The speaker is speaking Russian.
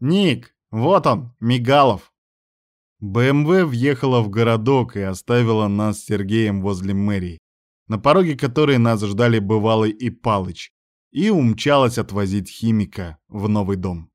«Ник, вот он, Мигалов!» БМВ въехала в городок и оставила нас с Сергеем возле мэрии, на пороге которой нас ждали Бывалый и Палыч, и умчалась отвозить химика в новый дом.